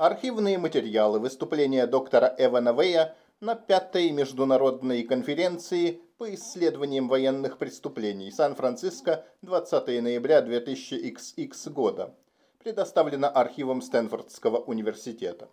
архивные материалы выступления доктора Эвана Вэя на пятой международной конференции по исследованиям военных преступлений Сан-Франциско 20 ноября 2000XX года. Предоставлено архивом Стэнфордского университета.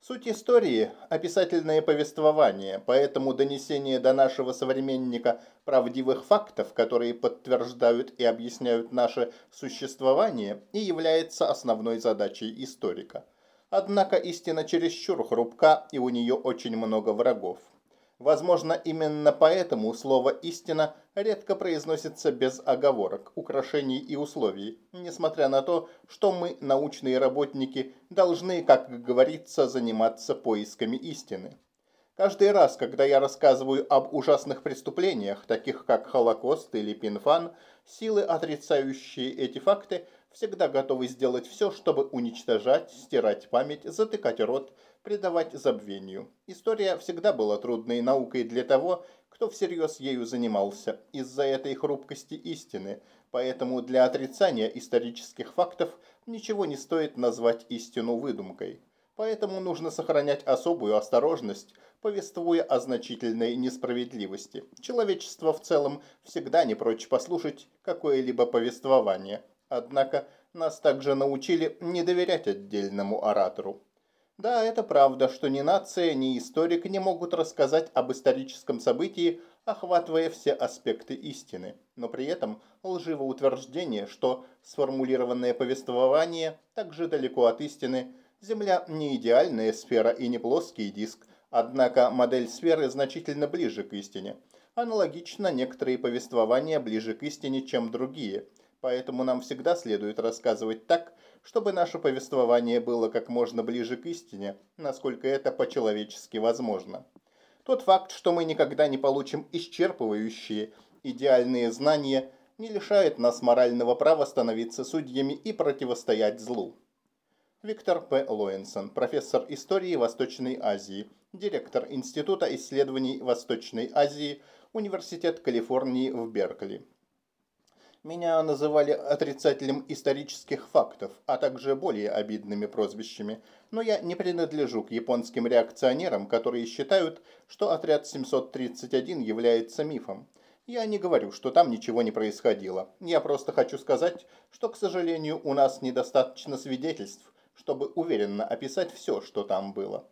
Суть истории – описательное повествование, поэтому донесение до нашего современника правдивых фактов, которые подтверждают и объясняют наше существование, и является основной задачей историка. Однако истина чересчур хрупка, и у нее очень много врагов. Возможно, именно поэтому слово «истина» редко произносится без оговорок, украшений и условий, несмотря на то, что мы, научные работники, должны, как говорится, заниматься поисками истины. Каждый раз, когда я рассказываю об ужасных преступлениях, таких как Холокост или Пинфан, силы, отрицающие эти факты, всегда готовы сделать все, чтобы уничтожать, стирать память, затыкать рот, предавать забвению. История всегда была трудной наукой для того, кто всерьез ею занимался, из-за этой хрупкости истины, поэтому для отрицания исторических фактов ничего не стоит назвать истину выдумкой. Поэтому нужно сохранять особую осторожность, повествуя о значительной несправедливости. Человечество в целом всегда не прочь послушать какое-либо повествование. Однако нас также научили не доверять отдельному оратору. Да, это правда, что ни нация, ни историк не могут рассказать об историческом событии, охватывая все аспекты истины. Но при этом лживое утверждение, что сформулированное повествование так же далеко от истины, Земля не идеальная сфера и не плоский диск, однако модель сферы значительно ближе к истине. Аналогично, некоторые повествования ближе к истине, чем другие. Поэтому нам всегда следует рассказывать так, чтобы наше повествование было как можно ближе к истине, насколько это по-человечески возможно. Тот факт, что мы никогда не получим исчерпывающие, идеальные знания, не лишает нас морального права становиться судьями и противостоять злу. Виктор П. Лоенсон, профессор истории Восточной Азии, директор Института исследований Восточной Азии, Университет Калифорнии в Беркли. Меня называли отрицателем исторических фактов, а также более обидными прозвищами, но я не принадлежу к японским реакционерам, которые считают, что отряд 731 является мифом. Я не говорю, что там ничего не происходило. Я просто хочу сказать, что, к сожалению, у нас недостаточно свидетельств, чтобы уверенно описать все, что там было.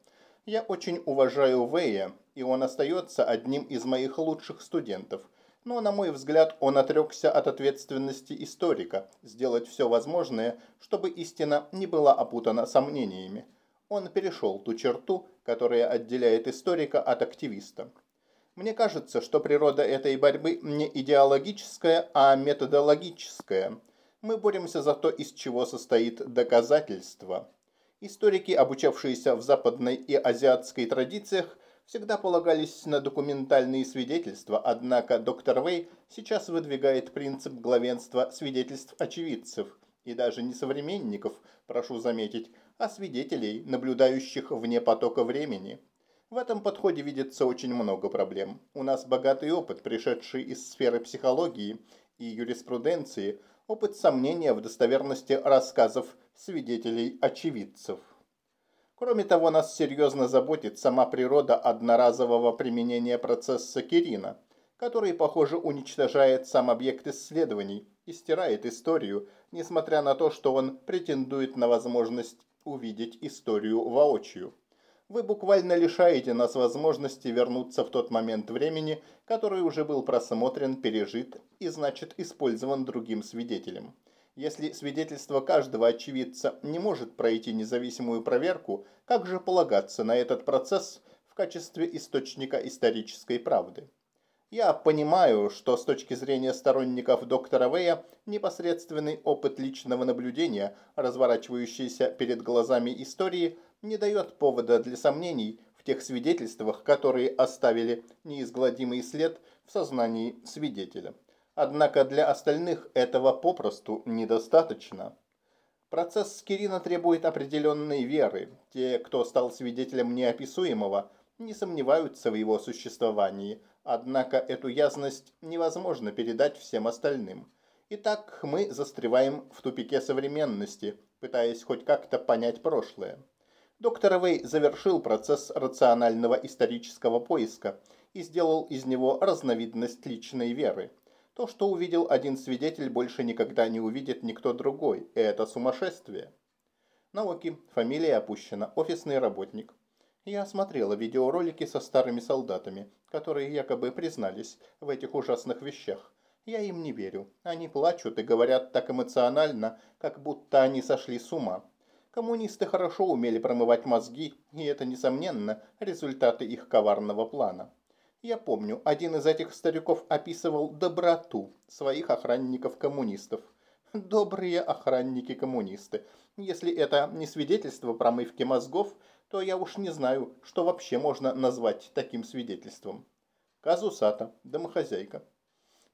Я очень уважаю Вэя, и он остается одним из моих лучших студентов – но, на мой взгляд, он отрекся от ответственности историка сделать все возможное, чтобы истина не была опутана сомнениями. Он перешел ту черту, которая отделяет историка от активиста. Мне кажется, что природа этой борьбы не идеологическая, а методологическая. Мы боремся за то, из чего состоит доказательство. Историки, обучавшиеся в западной и азиатской традициях, всегда полагались на документальные свидетельства, однако доктор Вэй сейчас выдвигает принцип главенства свидетельств очевидцев, и даже не современников, прошу заметить, а свидетелей, наблюдающих вне потока времени. В этом подходе видится очень много проблем. У нас богатый опыт, пришедший из сферы психологии и юриспруденции, опыт сомнения в достоверности рассказов свидетелей-очевидцев. Кроме того, нас серьезно заботит сама природа одноразового применения процесса Кирина, который, похоже, уничтожает сам объект исследований и стирает историю, несмотря на то, что он претендует на возможность увидеть историю воочию. Вы буквально лишаете нас возможности вернуться в тот момент времени, который уже был просмотрен, пережит и, значит, использован другим свидетелем. Если свидетельство каждого очевидца не может пройти независимую проверку, как же полагаться на этот процесс в качестве источника исторической правды? Я понимаю, что с точки зрения сторонников доктора Вэя непосредственный опыт личного наблюдения, разворачивающийся перед глазами истории, не дает повода для сомнений в тех свидетельствах, которые оставили неизгладимый след в сознании свидетеля. Однако для остальных этого попросту недостаточно. Процесс Кирина требует определенной веры. Те, кто стал свидетелем неописуемого, не сомневаются в его существовании, однако эту ясность невозможно передать всем остальным. Итак, мы застреваем в тупике современности, пытаясь хоть как-то понять прошлое. Доктор Вэй завершил процесс рационального исторического поиска и сделал из него разновидность личной веры. То, что увидел один свидетель, больше никогда не увидит никто другой. И это сумасшествие. Наоки, фамилия опущена, офисный работник. Я осмотрела видеоролики со старыми солдатами, которые якобы признались в этих ужасных вещах. Я им не верю. Они плачут и говорят так эмоционально, как будто они сошли с ума. Коммунисты хорошо умели промывать мозги, и это, несомненно, результаты их коварного плана. Я помню, один из этих стариков описывал доброту своих охранников-коммунистов. Добрые охранники-коммунисты. Если это не свидетельство промывки мозгов, то я уж не знаю, что вообще можно назвать таким свидетельством. Казусата, домохозяйка.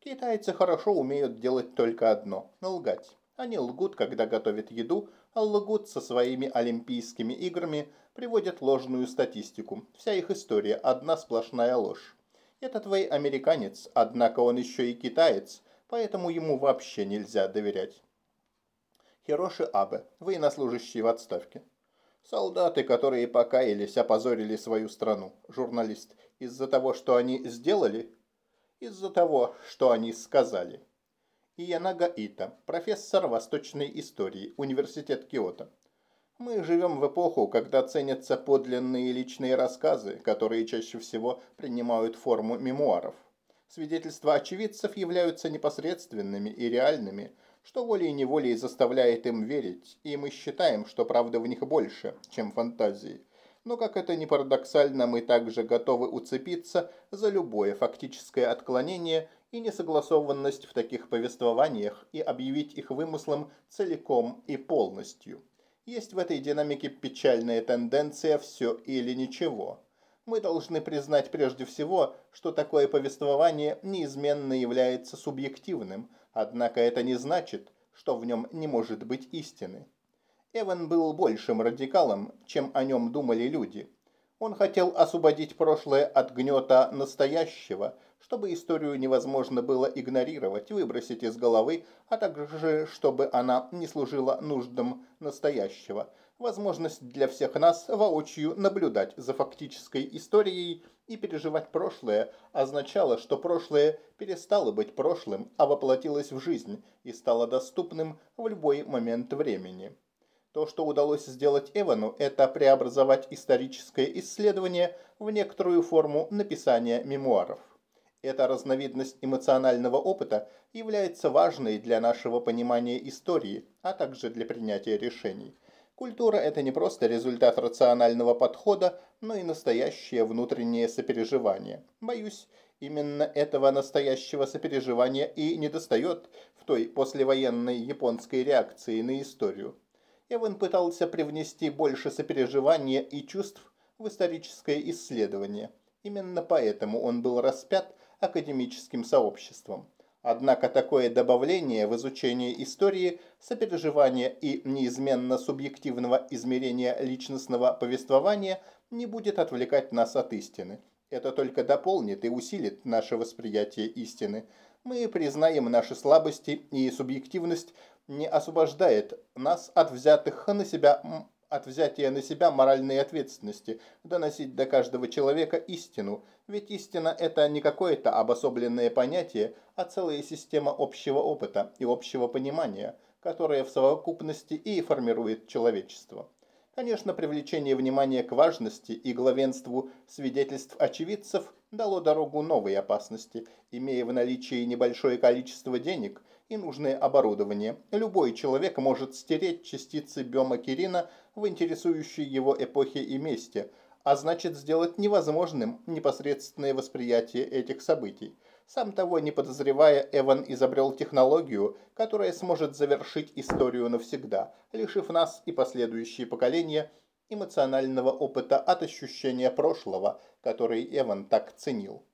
Китайцы хорошо умеют делать только одно – лгать. Они лгут, когда готовят еду, а лгут со своими Олимпийскими играми, приводят ложную статистику. Вся их история – одна сплошная ложь. Это твой американец, однако он еще и китаец, поэтому ему вообще нельзя доверять. Хироши Абе, военнослужащий в отставке. Солдаты, которые покаялись, опозорили свою страну. Журналист. Из-за того, что они сделали? Из-за того, что они сказали. Иянага Ита, профессор восточной истории, Университет Киото. Мы живем в эпоху, когда ценятся подлинные личные рассказы, которые чаще всего принимают форму мемуаров. Свидетельства очевидцев являются непосредственными и реальными, что волей-неволей заставляет им верить, и мы считаем, что правда в них больше, чем фантазии. Но как это ни парадоксально, мы также готовы уцепиться за любое фактическое отклонение и несогласованность в таких повествованиях и объявить их вымыслом целиком и полностью. Есть в этой динамике печальная тенденция «все или ничего». Мы должны признать прежде всего, что такое повествование неизменно является субъективным, однако это не значит, что в нем не может быть истины. Эван был большим радикалом, чем о нем думали люди. Он хотел освободить прошлое от гнета настоящего, чтобы историю невозможно было игнорировать, выбросить из головы, а также чтобы она не служила нуждам настоящего. Возможность для всех нас воочию наблюдать за фактической историей и переживать прошлое означало, что прошлое перестало быть прошлым, а воплотилось в жизнь и стало доступным в любой момент времени. То, что удалось сделать Эвану, это преобразовать историческое исследование в некоторую форму написания мемуаров. Эта разновидность эмоционального опыта является важной для нашего понимания истории, а также для принятия решений. Культура – это не просто результат рационального подхода, но и настоящее внутреннее сопереживание. Боюсь, именно этого настоящего сопереживания и недостает в той послевоенной японской реакции на историю. Эван пытался привнести больше сопереживания и чувств в историческое исследование. Именно поэтому он был распят академическим сообществом. Однако такое добавление в изучение истории, сопереживания и неизменно субъективного измерения личностного повествования не будет отвлекать нас от истины. Это только дополнит и усилит наше восприятие истины. Мы признаем наши слабости, и субъективность не освобождает нас от взятых на себя от взятия на себя моральной ответственности, доносить до каждого человека истину, ведь истина – это не какое-то обособленное понятие, а целая система общего опыта и общего понимания, которая в совокупности и формирует человечество. Конечно, привлечение внимания к важности и главенству свидетельств очевидцев дало дорогу новой опасности. Имея в наличии небольшое количество денег – и нужное оборудование. Любой человек может стереть частицы биомакерина в интересующей его эпохе и месте, а значит сделать невозможным непосредственное восприятие этих событий. Сам того не подозревая, Эван изобрел технологию, которая сможет завершить историю навсегда, лишив нас и последующие поколения эмоционального опыта от ощущения прошлого, который Эван так ценил.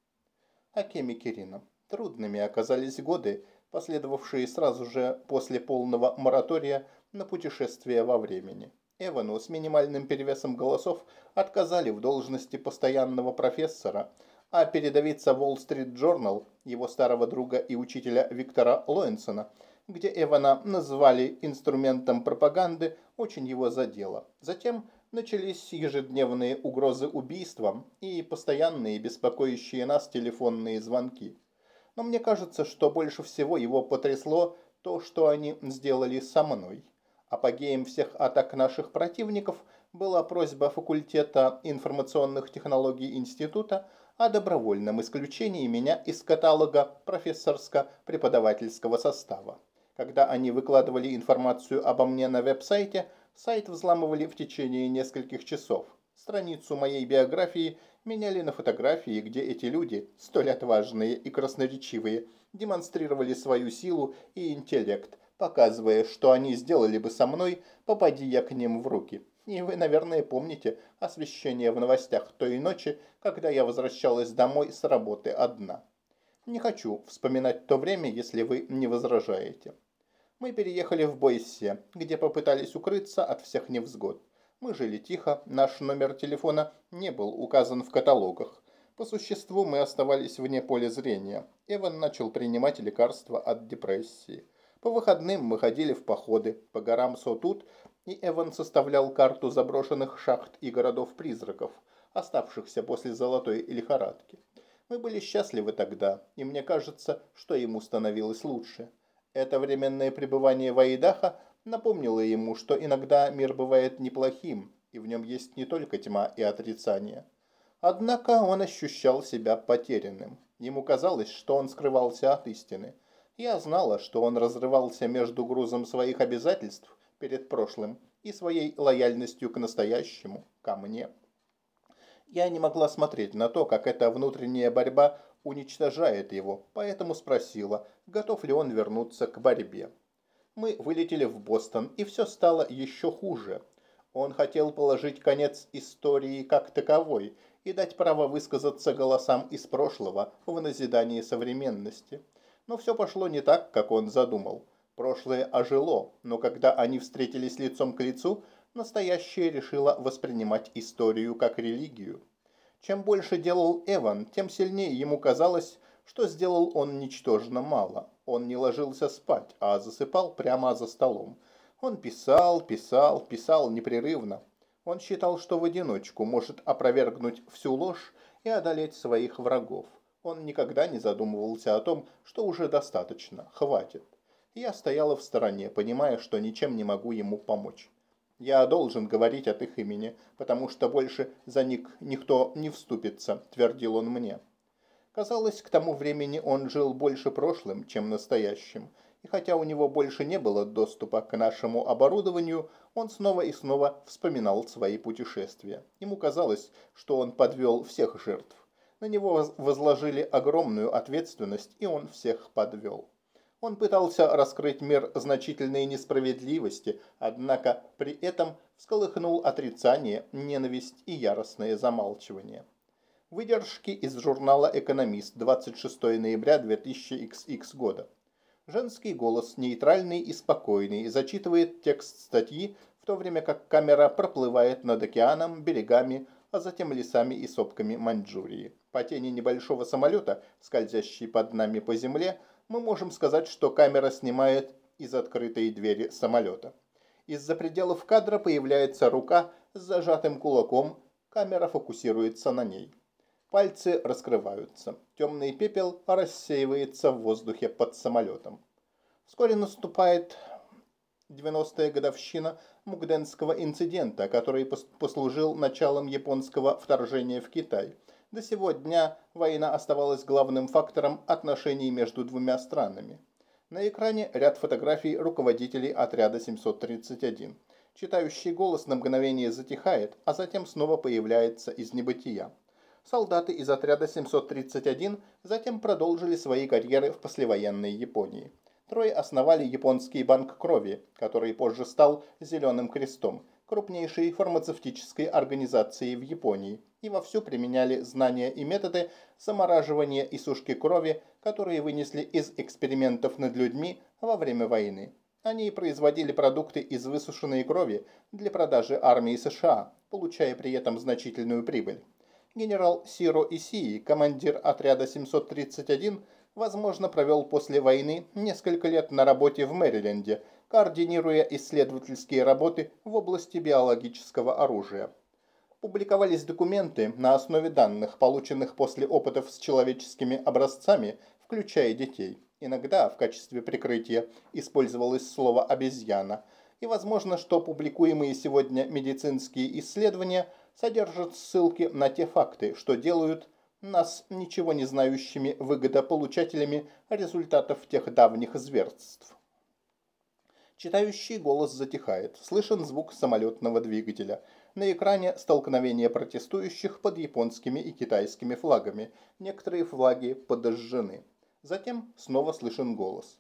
Акеми Кирина. Трудными оказались годы, последовавшие сразу же после полного моратория на путешествие во времени. Эвану с минимальным перевесом голосов отказали в должности постоянного профессора, а передовица Wall Street Journal, его старого друга и учителя Виктора Лоэнсона, где Эвана назвали инструментом пропаганды, очень его задело. Затем Начались ежедневные угрозы убийством и постоянные беспокоящие нас телефонные звонки. Но мне кажется, что больше всего его потрясло то, что они сделали со мной. Апогеем всех атак наших противников была просьба факультета информационных технологий института о добровольном исключении меня из каталога профессорско-преподавательского состава. Когда они выкладывали информацию обо мне на веб-сайте – Сайт взламывали в течение нескольких часов. Страницу моей биографии меняли на фотографии, где эти люди, столь отважные и красноречивые, демонстрировали свою силу и интеллект, показывая, что они сделали бы со мной, попади я к ним в руки. И вы, наверное, помните освещение в новостях той ночи, когда я возвращалась домой с работы одна. Не хочу вспоминать то время, если вы не возражаете. Мы переехали в Бойсе, где попытались укрыться от всех невзгод. Мы жили тихо, наш номер телефона не был указан в каталогах. По существу мы оставались вне поля зрения. Эван начал принимать лекарства от депрессии. По выходным мы ходили в походы по горам Сотут, и Эван составлял карту заброшенных шахт и городов-призраков, оставшихся после золотой лихорадки. Мы были счастливы тогда, и мне кажется, что ему становилось лучше. Это временное пребывание в Аидаха напомнило ему, что иногда мир бывает неплохим, и в нем есть не только тьма и отрицание. Однако он ощущал себя потерянным. Ему казалось, что он скрывался от истины. Я знала, что он разрывался между грузом своих обязательств перед прошлым и своей лояльностью к настоящему, ко мне. Я не могла смотреть на то, как эта внутренняя борьба уничтожает его, поэтому спросила, готов ли он вернуться к борьбе. Мы вылетели в Бостон, и все стало еще хуже. Он хотел положить конец истории как таковой и дать право высказаться голосам из прошлого в назидании современности. Но все пошло не так, как он задумал. Прошлое ожило, но когда они встретились лицом к лицу, настоящее решило воспринимать историю как религию. Чем больше делал Эван, тем сильнее ему казалось, что сделал он ничтожно мало. Он не ложился спать, а засыпал прямо за столом. Он писал, писал, писал непрерывно. Он считал, что в одиночку может опровергнуть всю ложь и одолеть своих врагов. Он никогда не задумывался о том, что уже достаточно, хватит. Я стояла в стороне, понимая, что ничем не могу ему помочь. Я должен говорить от их имени, потому что больше за них никто не вступится, твердил он мне. Казалось, к тому времени он жил больше прошлым, чем настоящим, и хотя у него больше не было доступа к нашему оборудованию, он снова и снова вспоминал свои путешествия. Ему казалось, что он подвел всех жертв. На него возложили огромную ответственность, и он всех подвел. Он пытался раскрыть мир значительной несправедливости, однако при этом всколыхнул отрицание, ненависть и яростное замалчивание. Выдержки из журнала «Экономист» 26 ноября 2000 года. Женский голос, нейтральный и спокойный, зачитывает текст статьи, в то время как камера проплывает над океаном, берегами, а затем лесами и сопками Маньчжурии. По тени небольшого самолета, скользящей под нами по земле, мы можем сказать, что камера снимает из открытой двери самолета. Из-за пределов кадра появляется рука с зажатым кулаком, камера фокусируется на ней. Пальцы раскрываются. Темный пепел рассеивается в воздухе под самолетом. Вскоре наступает 90-я годовщина Мугденского инцидента, который послужил началом японского вторжения в Китай – до сего дня война оставалась главным фактором отношений между двумя странами. На экране ряд фотографий руководителей отряда 731. Читающий голос на мгновение затихает, а затем снова появляется из небытия. Солдаты из отряда 731 затем продолжили свои карьеры в послевоенной Японии. Трое основали японский банк крови, который позже стал Зеленым крестом, крупнейшей фармацевтической организацией в Японии, и вовсю применяли знания и методы замораживания и сушки крови, которые вынесли из экспериментов над людьми во время войны. Они производили продукты из высушенной крови для продажи армии США, получая при этом значительную прибыль. Генерал Сиро Исии, командир отряда 731, возможно, провел после войны несколько лет на работе в Мэриленде, координируя исследовательские работы в области биологического оружия. Публиковались документы на основе данных, полученных после опытов с человеческими образцами, включая детей. Иногда в качестве прикрытия использовалось слово «обезьяна», и возможно, что публикуемые сегодня медицинские исследования содержат ссылки на те факты, что делают нас ничего не знающими выгодополучателями результатов тех давних зверств. Читающий голос затихает. Слышен звук самолетного двигателя. На экране столкновение протестующих под японскими и китайскими флагами. Некоторые флаги подожжены. Затем снова слышен голос.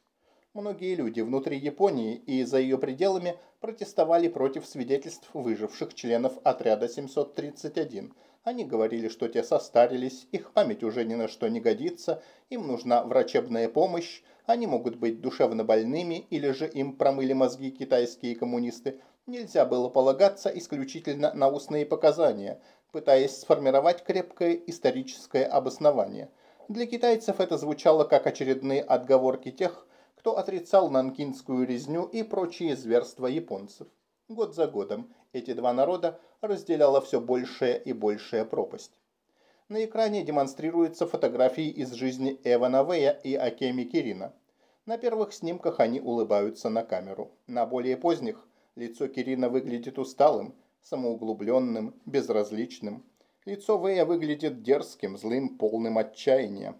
Многие люди внутри Японии и за ее пределами протестовали против свидетельств выживших членов отряда 731. Они говорили, что те состарились, их память уже ни на что не годится, им нужна врачебная помощь, они могут быть душевно больными или же им промыли мозги китайские коммунисты. Нельзя было полагаться исключительно на устные показания, пытаясь сформировать крепкое историческое обоснование. Для китайцев это звучало как очередные отговорки тех, кто отрицал нанкинскую резню и прочие зверства японцев. Год за годом эти два народа разделяла все большая и большая пропасть. На экране демонстрируются фотографии из жизни Эвана Вэя и Акеми Кирина. На первых снимках они улыбаются на камеру. На более поздних лицо Кирина выглядит усталым, самоуглубленным, безразличным. Лицо Вэя выглядит дерзким, злым, полным отчаяния.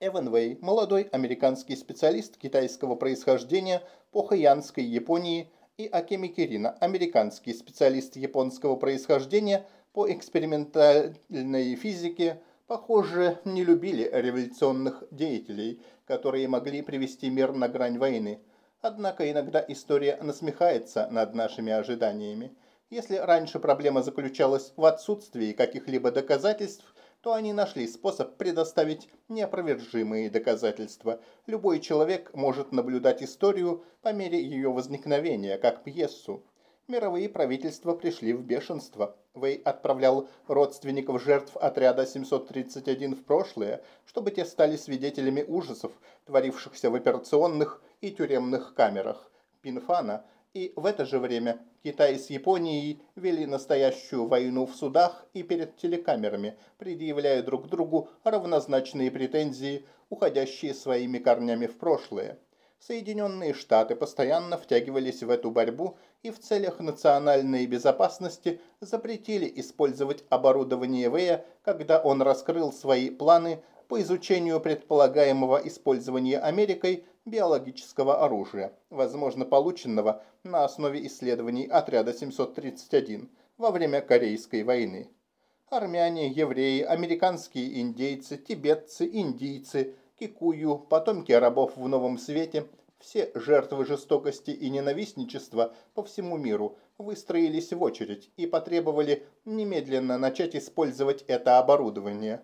Эван Вэй, молодой американский специалист китайского происхождения по Хэянской Японии, и Акеми Кирина, американский специалист японского происхождения по экспериментальной физике, похоже, не любили революционных деятелей, которые могли привести мир на грань войны. Однако иногда история насмехается над нашими ожиданиями. Если раньше проблема заключалась в отсутствии каких-либо доказательств, то они нашли способ предоставить неопровержимые доказательства. Любой человек может наблюдать историю по мере ее возникновения, как пьесу. Мировые правительства пришли в бешенство. Вэй отправлял родственников жертв отряда 731 в прошлое, чтобы те стали свидетелями ужасов, творившихся в операционных и тюремных камерах. Пинфана и в это же время Китай с Японией вели настоящую войну в судах и перед телекамерами, предъявляя друг другу равнозначные претензии, уходящие своими корнями в прошлое. Соединенные Штаты постоянно втягивались в эту борьбу и в целях национальной безопасности запретили использовать оборудование Вэя, когда он раскрыл свои планы по изучению предполагаемого использования Америкой биологического оружия, возможно полученного на основе исследований отряда 731 во время Корейской войны. Армяне, евреи, американские индейцы, тибетцы, индийцы, кикую, потомки рабов в Новом Свете – все жертвы жестокости и ненавистничества по всему миру выстроились в очередь и потребовали немедленно начать использовать это оборудование.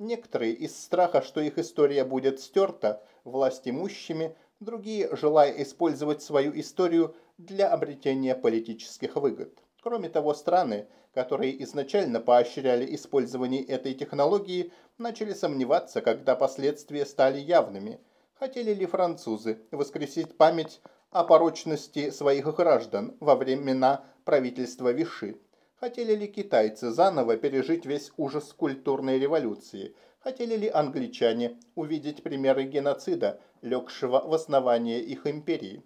Некоторые из страха, что их история будет стерта власть имущими, другие желая использовать свою историю для обретения политических выгод. Кроме того, страны, которые изначально поощряли использование этой технологии, начали сомневаться, когда последствия стали явными. Хотели ли французы воскресить память о порочности своих граждан во времена правительства Виши? Хотели ли китайцы заново пережить весь ужас культурной революции? Хотели ли англичане увидеть примеры геноцида, легшего в основание их империи?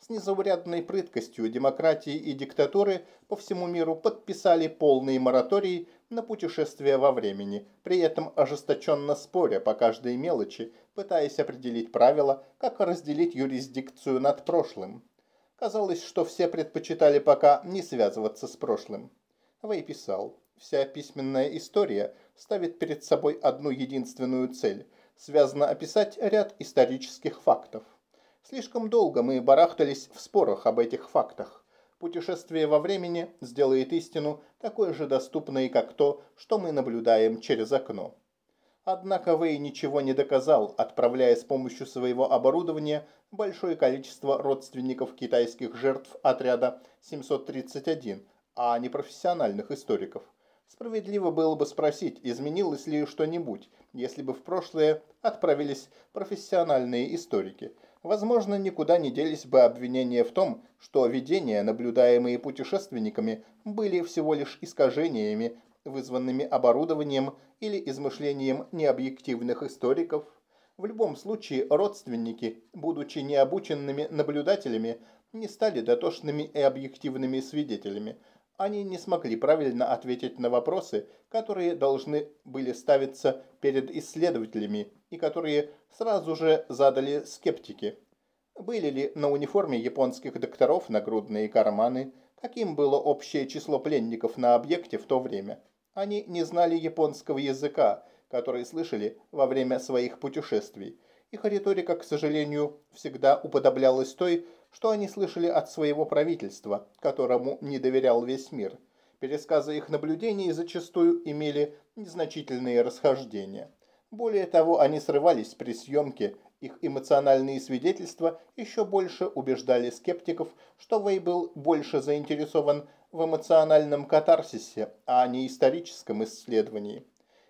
С незаурядной прыткостью демократии и диктатуры по всему миру подписали полный мораторий на путешествия во времени, при этом ожесточенно споря по каждой мелочи, пытаясь определить правила, как разделить юрисдикцию над прошлым. Казалось, что все предпочитали пока не связываться с прошлым. Вэй писал, вся письменная история ставит перед собой одну единственную цель – связано описать ряд исторических фактов. Слишком долго мы барахтались в спорах об этих фактах. Путешествие во времени сделает истину такой же доступной, как то, что мы наблюдаем через окно. Однако Вэй ничего не доказал, отправляя с помощью своего оборудования большое количество родственников китайских жертв отряда 731, а не профессиональных историков. Справедливо было бы спросить, изменилось ли что-нибудь, если бы в прошлое отправились профессиональные историки. Возможно, никуда не делись бы обвинения в том, что видения, наблюдаемые путешественниками, были всего лишь искажениями, вызванными оборудованием или измышлением необъективных историков. В любом случае, родственники, будучи необученными наблюдателями, не стали дотошными и объективными свидетелями. Они не смогли правильно ответить на вопросы, которые должны были ставиться перед исследователями и которые сразу же задали скептики. Были ли на униформе японских докторов нагрудные карманы? Каким было общее число пленников на объекте в то время? Они не знали японского языка, который слышали во время своих путешествий. Их риторика, к сожалению, всегда уподоблялась той, что они слышали от своего правительства, которому не доверял весь мир. Пересказы их наблюдений зачастую имели незначительные расхождения. Более того, они срывались при съемке, их эмоциональные свидетельства еще больше убеждали скептиков, что Вэй был больше заинтересован в эмоциональном катарсисе, а не историческом исследовании.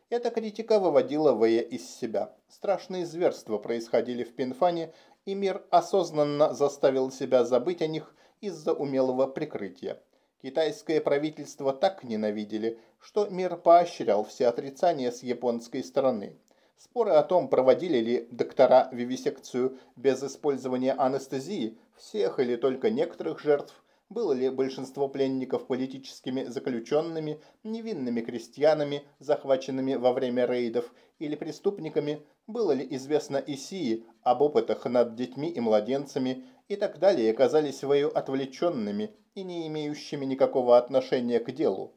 Эта критика выводила Вэя из себя. Страшные зверства происходили в Пинфане, и мир осознанно заставил себя забыть о них из-за умелого прикрытия. Китайское правительство так ненавидели, что мир поощрял все отрицания с японской стороны. Споры о том, проводили ли доктора вивисекцию без использования анестезии всех или только некоторых жертв, было ли большинство пленников политическими заключенными, невинными крестьянами, захваченными во время рейдов, или преступниками, было ли известно Исии об опытах над детьми и младенцами и так далее, казались свою отвлеченными и не имеющими никакого отношения к делу.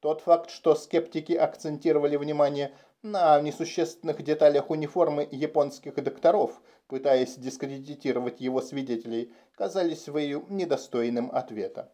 Тот факт, что скептики акцентировали внимание на несущественных деталях униформы японских докторов, пытаясь дискредитировать его свидетелей, казались Вэю недостойным ответа.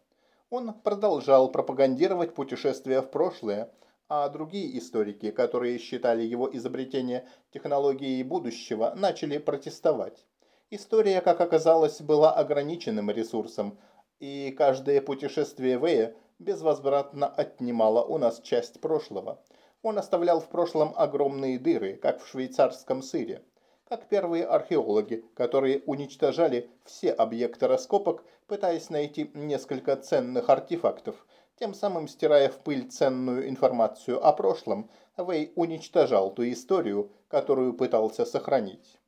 Он продолжал пропагандировать путешествия в прошлое, а другие историки, которые считали его изобретение технологией будущего, начали протестовать. История, как оказалось, была ограниченным ресурсом, и каждое путешествие Вэя безвозвратно отнимало у нас часть прошлого. Он оставлял в прошлом огромные дыры, как в швейцарском сыре как первые археологи, которые уничтожали все объекты раскопок, пытаясь найти несколько ценных артефактов. Тем самым стирая в пыль ценную информацию о прошлом, Вэй уничтожал ту историю, которую пытался сохранить.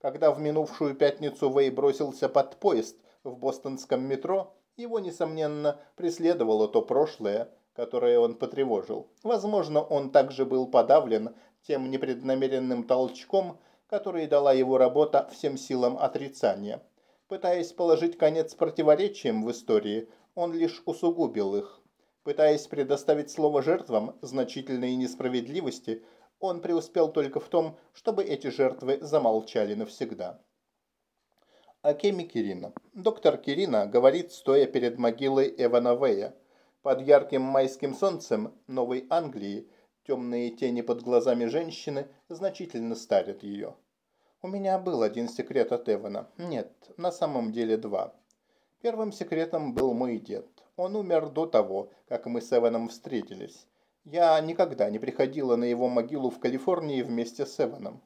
Когда в минувшую пятницу Вэй бросился под поезд в бостонском метро, его, несомненно, преследовало то прошлое, которое он потревожил. Возможно, он также был подавлен тем непреднамеренным толчком, которые дала его работа всем силам отрицания. Пытаясь положить конец противоречиям в истории, он лишь усугубил их. Пытаясь предоставить слово жертвам значительной несправедливости, он преуспел только в том, чтобы эти жертвы замолчали навсегда. О Кеме Кирина. Доктор Кирина говорит, стоя перед могилой Эвана Вэя. Под ярким майским солнцем Новой Англии – Темные тени под глазами женщины значительно старят ее. У меня был один секрет от Эвана. Нет, на самом деле два. Первым секретом был мой дед. Он умер до того, как мы с Эваном встретились. Я никогда не приходила на его могилу в Калифорнии вместе с Эваном.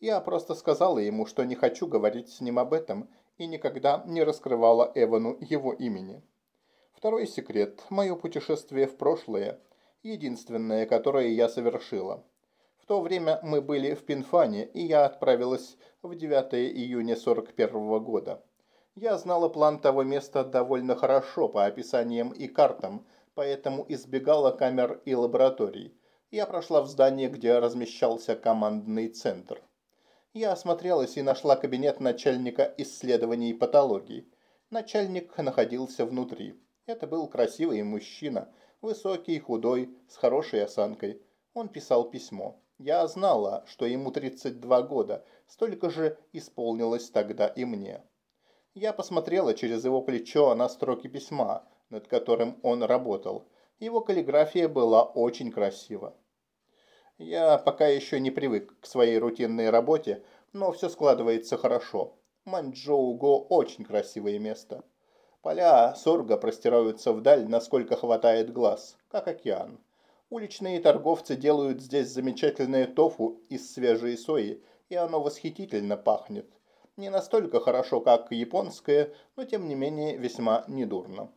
Я просто сказала ему, что не хочу говорить с ним об этом, и никогда не раскрывала Эвану его имени. Второй секрет – мое путешествие в прошлое – единственное, которое я совершила. В то время мы были в Пинфане, и я отправилась в 9 июня 41 года. Я знала план того места довольно хорошо по описаниям и картам, поэтому избегала камер и лабораторий. Я прошла в здание, где размещался командный центр. Я осмотрелась и нашла кабинет начальника исследований патологии. Начальник находился внутри. Это был красивый мужчина – Высокий, худой, с хорошей осанкой. Он писал письмо. Я знала, что ему 32 года, столько же исполнилось тогда и мне. Я посмотрела через его плечо на строки письма, над которым он работал. Его каллиграфия была очень красива. Я пока еще не привык к своей рутинной работе, но все складывается хорошо. Манчжоу-Го очень красивое место. Поля сорга простираются вдаль, насколько хватает глаз, как океан. Уличные торговцы делают здесь замечательное тофу из свежей сои, и оно восхитительно пахнет. Не настолько хорошо, как японское, но тем не менее весьма недурно.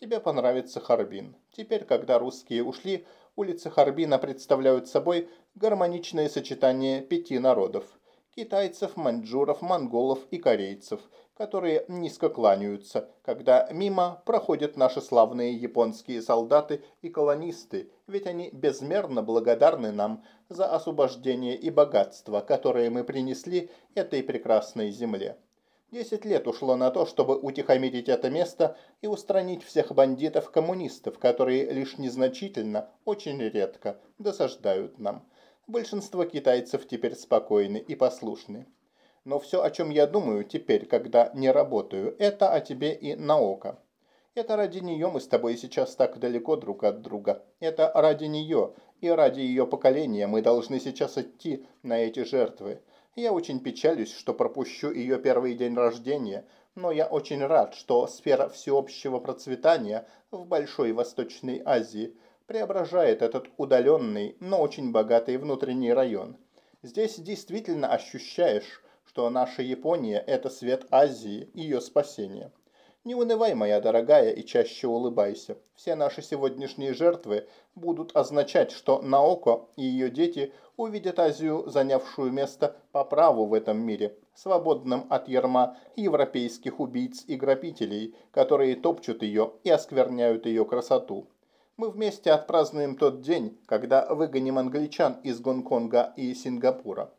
Тебе понравится Харбин. Теперь, когда русские ушли, улицы Харбина представляют собой гармоничное сочетание пяти народов – китайцев, маньчжуров, монголов и корейцев, которые низко кланяются, когда мимо проходят наши славные японские солдаты и колонисты, ведь они безмерно благодарны нам за освобождение и богатство, которые мы принесли этой прекрасной земле. Десять лет ушло на то, чтобы утихомирить это место и устранить всех бандитов-коммунистов, которые лишь незначительно, очень редко досаждают нам. Большинство китайцев теперь спокойны и послушны. Но все, о чем я думаю теперь, когда не работаю, это о тебе и Наока. Это ради нее мы с тобой сейчас так далеко друг от друга. Это ради нее и ради ее поколения мы должны сейчас идти на эти жертвы. Я очень печалюсь, что пропущу ее первый день рождения, но я очень рад, что сфера всеобщего процветания в Большой Восточной Азии преображает этот удаленный, но очень богатый внутренний район. Здесь действительно ощущаешь, что наша Япония – это свет Азии, ее спасение. Не унывай, моя дорогая, и чаще улыбайся. Все наши сегодняшние жертвы будут означать, что Наоко и ее дети увидят Азию, занявшую место по праву в этом мире, свободным от ярма европейских убийц и грабителей, которые топчут ее и оскверняют ее красоту. Мы вместе отпразднуем тот день, когда выгоним англичан из Гонконга и Сингапура.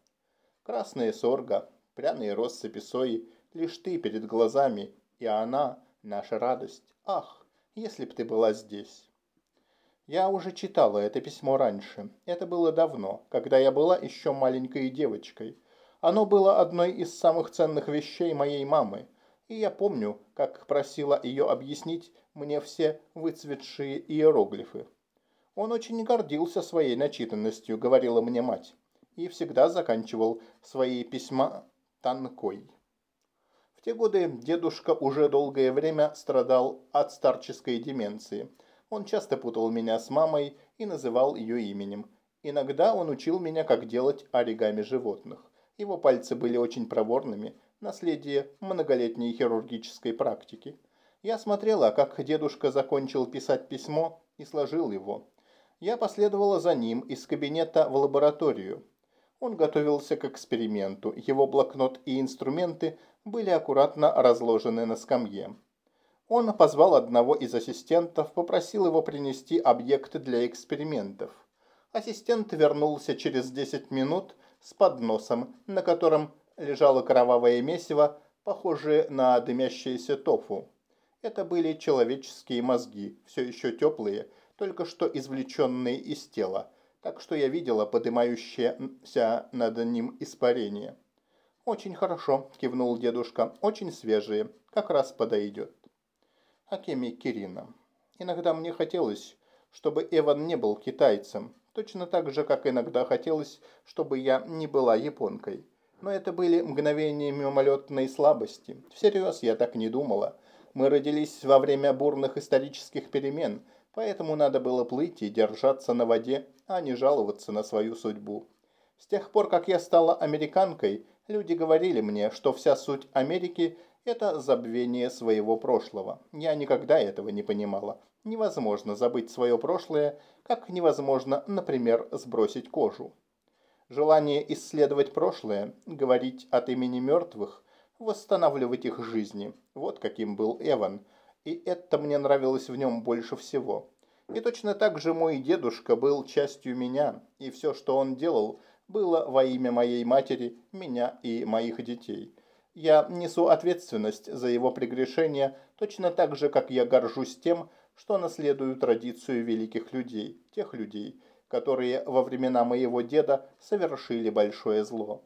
Красные сорга, пряные россыпи сои, лишь ты перед глазами, и она – наша радость. Ах, если б ты была здесь. Я уже читала это письмо раньше. Это было давно, когда я была еще маленькой девочкой. Оно было одной из самых ценных вещей моей мамы. И я помню, как просила ее объяснить мне все выцветшие иероглифы. Он очень гордился своей начитанностью, говорила мне мать, и всегда заканчивал свои письма Танкой. В те годы дедушка уже долгое время страдал от старческой деменции. Он часто путал меня с мамой и называл ее именем. Иногда он учил меня, как делать оригами животных. Его пальцы были очень проворными, наследие многолетней хирургической практики. Я смотрела, как дедушка закончил писать письмо и сложил его. Я последовала за ним из кабинета в лабораторию. Он готовился к эксперименту. Его блокнот и инструменты были аккуратно разложены на скамье. Он позвал одного из ассистентов, попросил его принести объекты для экспериментов. Ассистент вернулся через 10 минут с подносом, на котором лежало кровавое месиво, похожее на дымящееся тофу. Это были человеческие мозги, все еще теплые, только что извлеченные из тела так что я видела поднимающееся над ним испарение. «Очень хорошо», – кивнул дедушка, – «очень свежие, как раз подойдет». Акеми Кирина. Иногда мне хотелось, чтобы Эван не был китайцем, точно так же, как иногда хотелось, чтобы я не была японкой. Но это были мгновения мимолетной слабости. Всерьез я так не думала. Мы родились во время бурных исторических перемен – Поэтому надо было плыть и держаться на воде, а не жаловаться на свою судьбу. С тех пор, как я стала американкой, люди говорили мне, что вся суть Америки – это забвение своего прошлого. Я никогда этого не понимала. Невозможно забыть свое прошлое, как невозможно, например, сбросить кожу. Желание исследовать прошлое, говорить от имени мертвых, восстанавливать их жизни – вот каким был Эван – и это мне нравилось в нем больше всего. И точно так же мой дедушка был частью меня, и все, что он делал, было во имя моей матери, меня и моих детей. Я несу ответственность за его прегрешения точно так же, как я горжусь тем, что наследую традицию великих людей, тех людей, которые во времена моего деда совершили большое зло.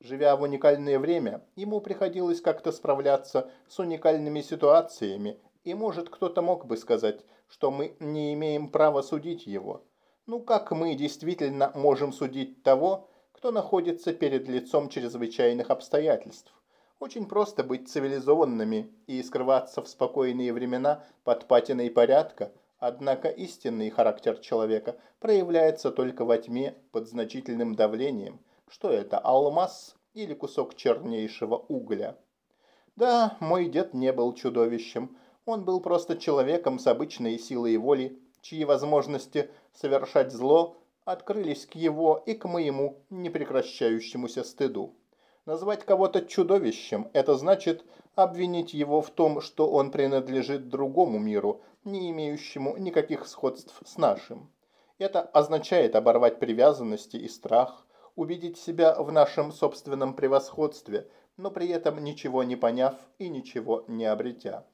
Живя в уникальное время, ему приходилось как-то справляться с уникальными ситуациями и, может, кто-то мог бы сказать, что мы не имеем права судить его. Ну как мы действительно можем судить того, кто находится перед лицом чрезвычайных обстоятельств? Очень просто быть цивилизованными и скрываться в спокойные времена под патиной порядка, однако истинный характер человека проявляется только во тьме под значительным давлением. Что это, алмаз или кусок чернейшего угля. Да, мой дед не был чудовищем. Он был просто человеком с обычной силой воли, чьи возможности совершать зло открылись к его и к моему непрекращающемуся стыду. Назвать кого-то чудовищем – это значит обвинить его в том, что он принадлежит другому миру, не имеющему никаких сходств с нашим. Это означает оборвать привязанности и страх, увидеть себя в нашем собственном превосходстве, но при этом ничего не поняв и ничего не обретя.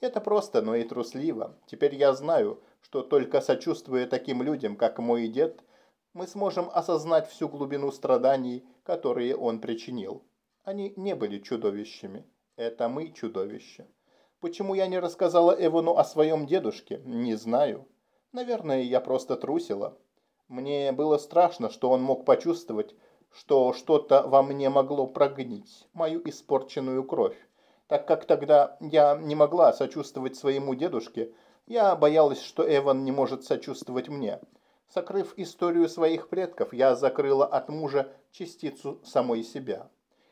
Это просто, но и трусливо. Теперь я знаю, что только сочувствуя таким людям, как мой дед, мы сможем осознать всю глубину страданий, которые он причинил. Они не были чудовищами. Это мы чудовища. Почему я не рассказала Эвану о своем дедушке, не знаю. Наверное, я просто трусила. Мне было страшно, что он мог почувствовать, что что-то во мне могло прогнить, мою испорченную кровь. Так как тогда я не могла сочувствовать своему дедушке, я боялась, что Эван не может сочувствовать мне. Сокрыв историю своих предков, я закрыла от мужа частицу самой себя.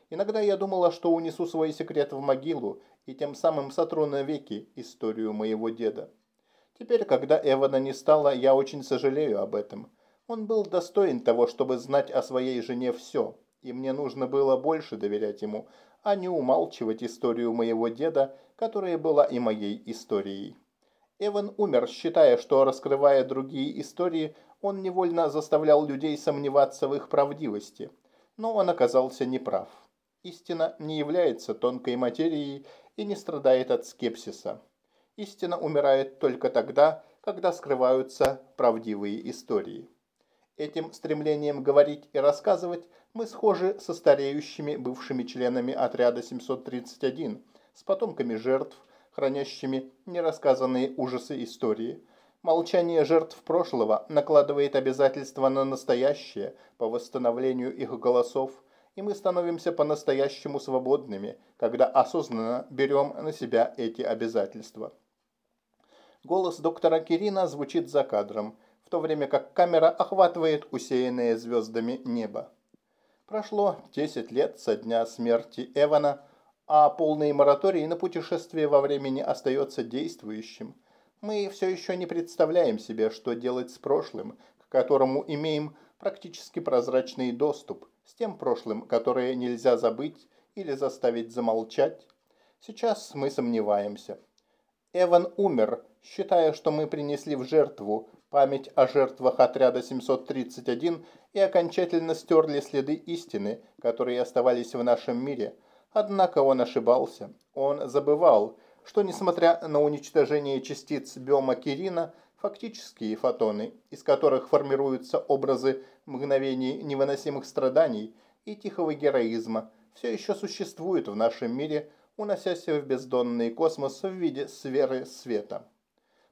Иногда я думала, что унесу свой секрет в могилу и тем самым сотру навеки историю моего деда. Теперь, когда Эвана не стало, я очень сожалею об этом. Он был достоин того, чтобы знать о своей жене все, и мне нужно было больше доверять ему, а не умалчивать историю моего деда, которая была и моей историей. Эван умер, считая, что, раскрывая другие истории, он невольно заставлял людей сомневаться в их правдивости. Но он оказался неправ. Истина не является тонкой материей и не страдает от скепсиса. Истина умирает только тогда, когда скрываются правдивые истории. Этим стремлением говорить и рассказывать мы схожи со стареющими бывшими членами отряда 731, с потомками жертв, хранящими нерассказанные ужасы истории. Молчание жертв прошлого накладывает обязательства на настоящее по восстановлению их голосов, и мы становимся по-настоящему свободными, когда осознанно берем на себя эти обязательства. Голос доктора Кирина звучит за кадром – в то время как камера охватывает усеянное звездами небо. Прошло 10 лет со дня смерти Эвана, а полный мораторий на путешествие во времени остается действующим. Мы все еще не представляем себе, что делать с прошлым, к которому имеем практически прозрачный доступ, с тем прошлым, которое нельзя забыть или заставить замолчать. Сейчас мы сомневаемся. Эван умер, считая, что мы принесли в жертву память о жертвах отряда 731 и окончательно стерли следы истины, которые оставались в нашем мире. Однако он ошибался. Он забывал, что несмотря на уничтожение частиц биома Кирина, фактические фотоны, из которых формируются образы мгновений невыносимых страданий и тихого героизма, все еще существуют в нашем мире, уносясь в бездонный космос в виде сферы света.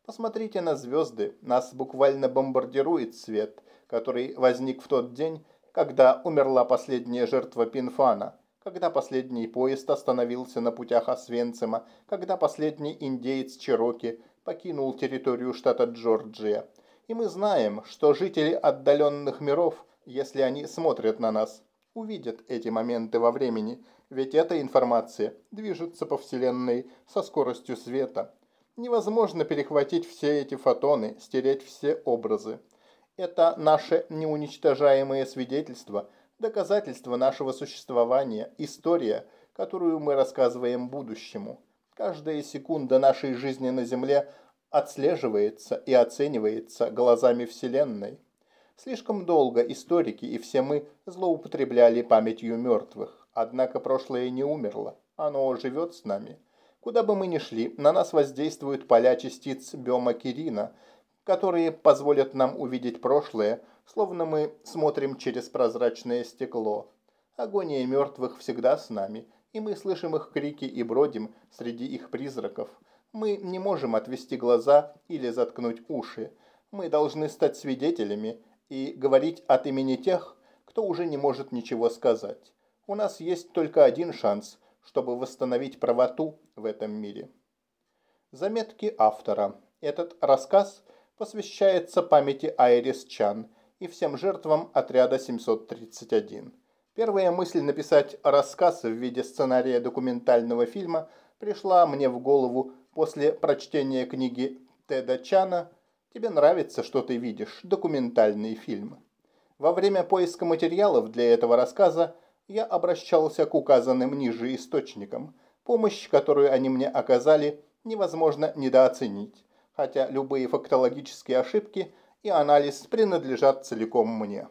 Посмотрите на звезды, нас буквально бомбардирует свет, который возник в тот день, когда умерла последняя жертва Пинфана, когда последний поезд остановился на путях Освенцима, когда последний индеец Чероки покинул территорию штата Джорджия. И мы знаем, что жители отдаленных миров, если они смотрят на нас, увидят эти моменты во времени, ведь эта информация движется по Вселенной со скоростью света. Невозможно перехватить все эти фотоны, стереть все образы. Это наше неуничтожаемое свидетельство, доказательство нашего существования, история, которую мы рассказываем будущему. Каждая секунда нашей жизни на Земле отслеживается и оценивается глазами Вселенной. Слишком долго историки и все мы злоупотребляли памятью мертвых. Однако прошлое не умерло, оно живет с нами. Куда бы мы ни шли, на нас воздействуют поля частиц биома Кирина, которые позволят нам увидеть прошлое, словно мы смотрим через прозрачное стекло. Агония мертвых всегда с нами, и мы слышим их крики и бродим среди их призраков. Мы не можем отвести глаза или заткнуть уши. Мы должны стать свидетелями и говорить от имени тех, кто уже не может ничего сказать. У нас есть только один шанс чтобы восстановить правоту в этом мире. Заметки автора. Этот рассказ посвящается памяти Айрис Чан и всем жертвам отряда 731. Первая мысль написать рассказ в виде сценария документального фильма пришла мне в голову после прочтения книги Теда Чана «Тебе нравится, что ты видишь. Документальные фильмы». Во время поиска материалов для этого рассказа я обращался к указанным ниже источникам. Помощь, которую они мне оказали, невозможно недооценить, хотя любые фактологические ошибки и анализ принадлежат целиком мне.